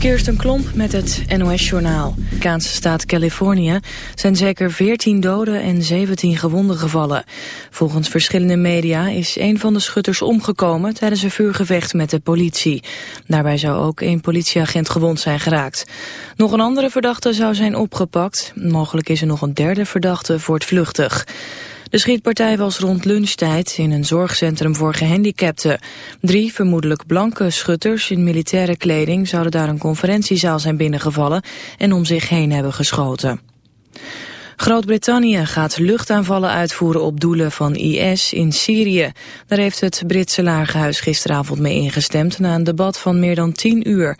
Kirsten Klomp met het NOS-journaal. In de Amerikaanse staat Californië zijn zeker 14 doden en 17 gewonden gevallen. Volgens verschillende media is een van de schutters omgekomen tijdens een vuurgevecht met de politie. Daarbij zou ook een politieagent gewond zijn geraakt. Nog een andere verdachte zou zijn opgepakt. Mogelijk is er nog een derde verdachte voortvluchtig. De schietpartij was rond lunchtijd in een zorgcentrum voor gehandicapten. Drie vermoedelijk blanke schutters in militaire kleding zouden daar een conferentiezaal zijn binnengevallen en om zich heen hebben geschoten. Groot-Brittannië gaat luchtaanvallen uitvoeren op doelen van IS in Syrië. Daar heeft het Britse lagerhuis gisteravond mee ingestemd na een debat van meer dan tien uur.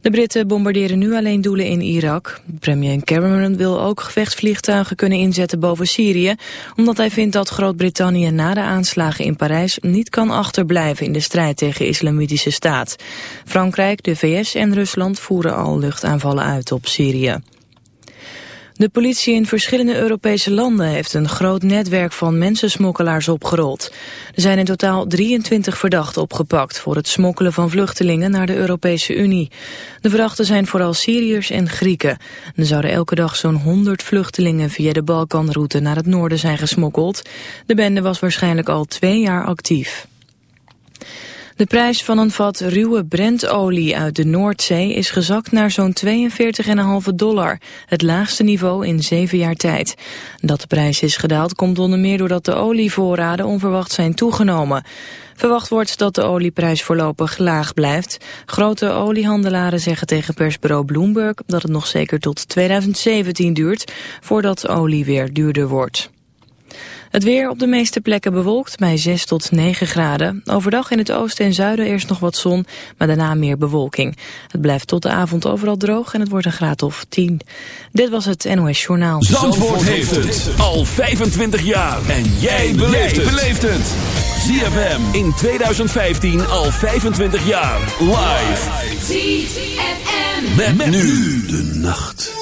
De Britten bombarderen nu alleen doelen in Irak. Premier Cameron wil ook gevechtsvliegtuigen kunnen inzetten boven Syrië, omdat hij vindt dat Groot-Brittannië na de aanslagen in Parijs niet kan achterblijven in de strijd tegen islamitische staat. Frankrijk, de VS en Rusland voeren al luchtaanvallen uit op Syrië. De politie in verschillende Europese landen heeft een groot netwerk van mensensmokkelaars opgerold. Er zijn in totaal 23 verdachten opgepakt voor het smokkelen van vluchtelingen naar de Europese Unie. De verdachten zijn vooral Syriërs en Grieken. Er zouden elke dag zo'n 100 vluchtelingen via de Balkanroute naar het noorden zijn gesmokkeld. De bende was waarschijnlijk al twee jaar actief. De prijs van een vat ruwe Brentolie uit de Noordzee is gezakt naar zo'n 42,5 dollar, het laagste niveau in zeven jaar tijd. Dat de prijs is gedaald komt onder meer doordat de olievoorraden onverwacht zijn toegenomen. Verwacht wordt dat de olieprijs voorlopig laag blijft. Grote oliehandelaren zeggen tegen persbureau Bloomberg dat het nog zeker tot 2017 duurt voordat olie weer duurder wordt. Het weer op de meeste plekken bewolkt bij 6 tot 9 graden. Overdag in het oosten en zuiden eerst nog wat zon, maar daarna meer bewolking. Het blijft tot de avond overal droog en het wordt een graad of 10. Dit was het NOS Journaal. Zandvoort, heeft het al 25 jaar. En jij beleeft het. ZFM in 2015 al 25 jaar. Live. ZFM. met nu de nacht.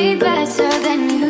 Dit is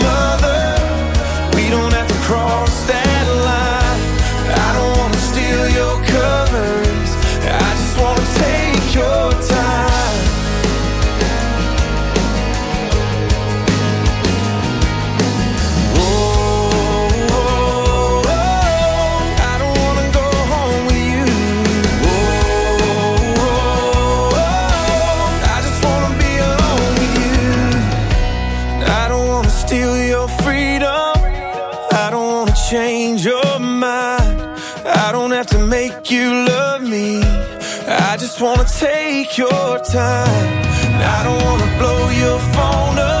cross wanna take your time. I don't wanna blow your phone up.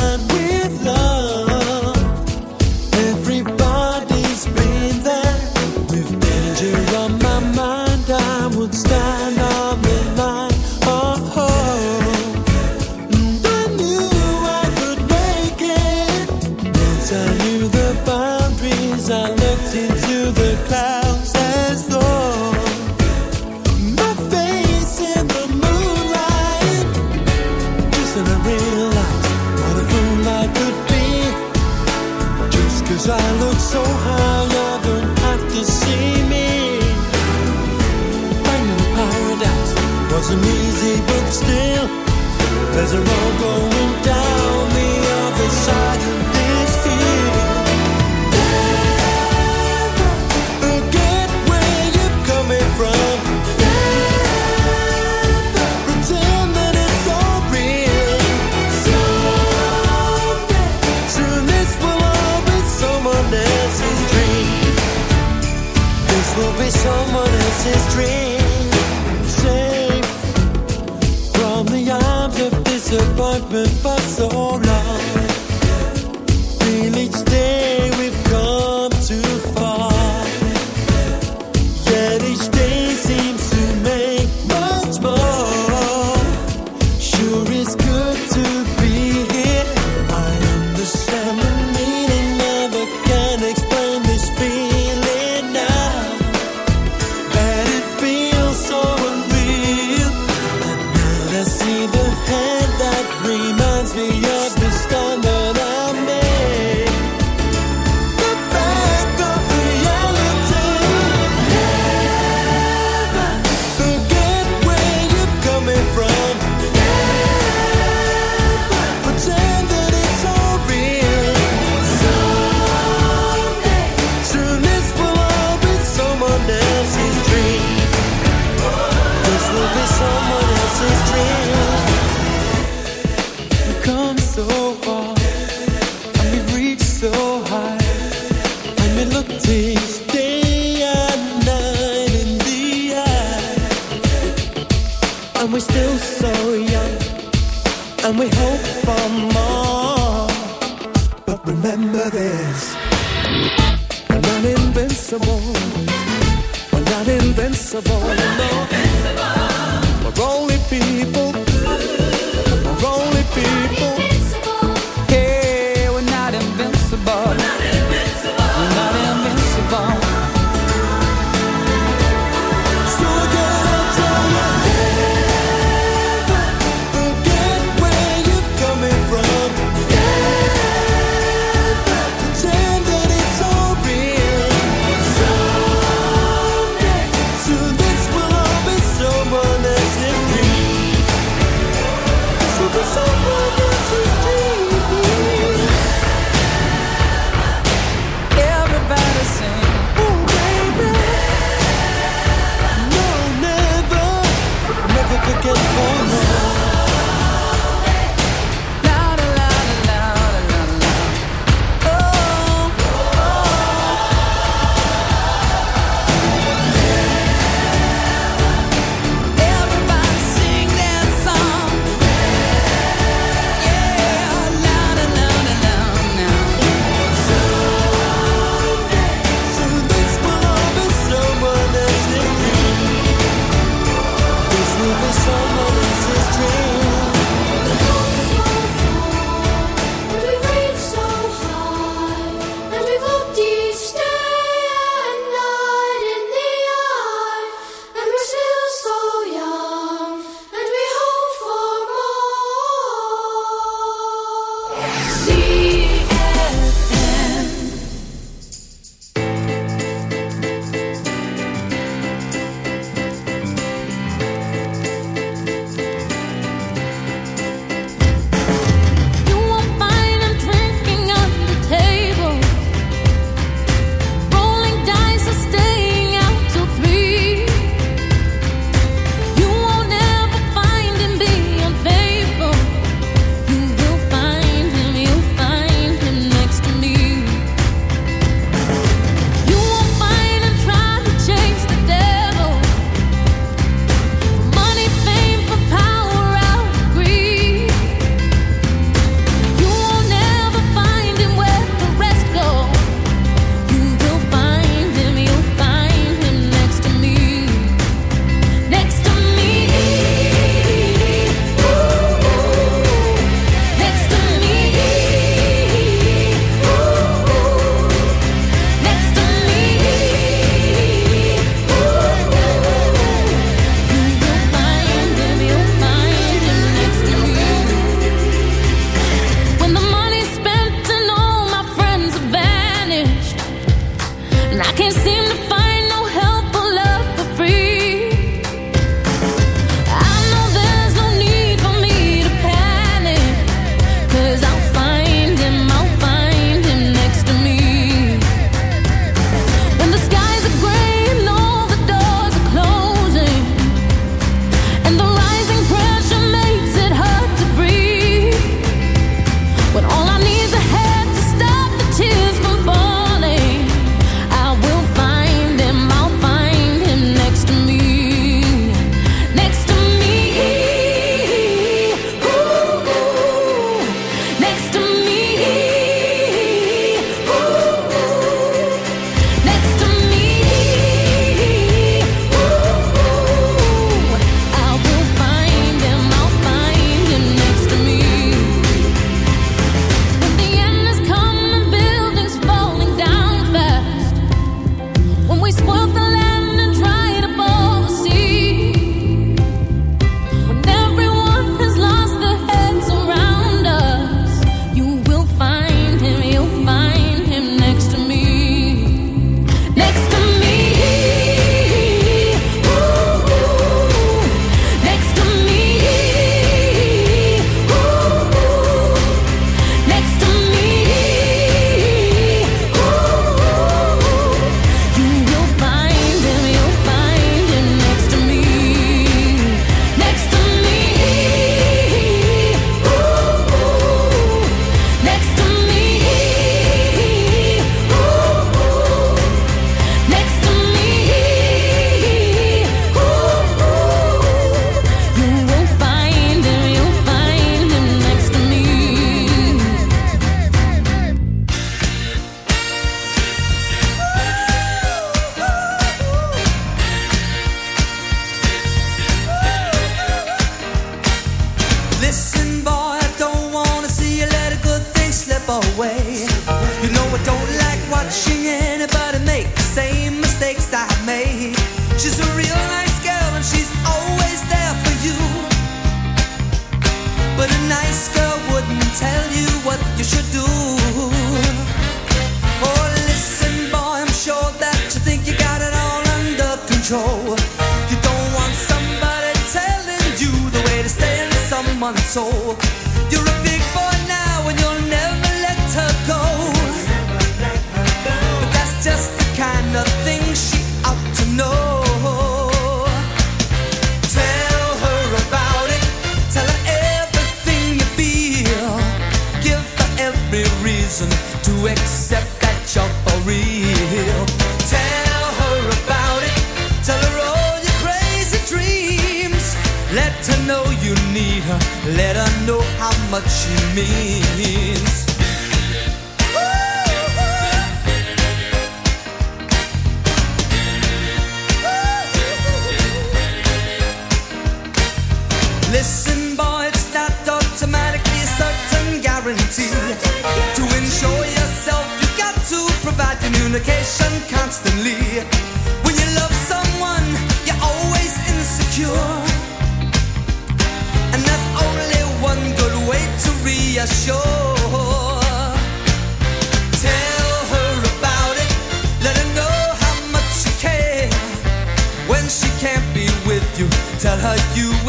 someone else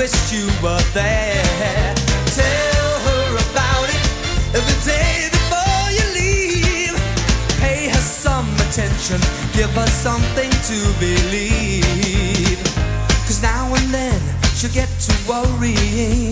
wished you were there. Tell her about it the day before you leave. Pay her some attention, give her something to believe. Cause now and then she'll get to worrying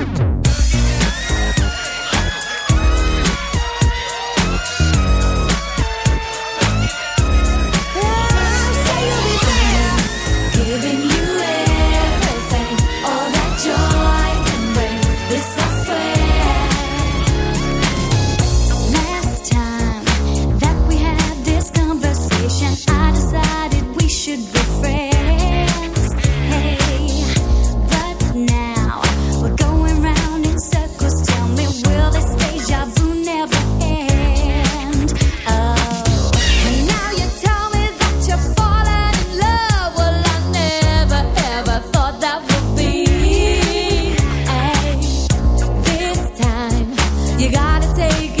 You gotta take it.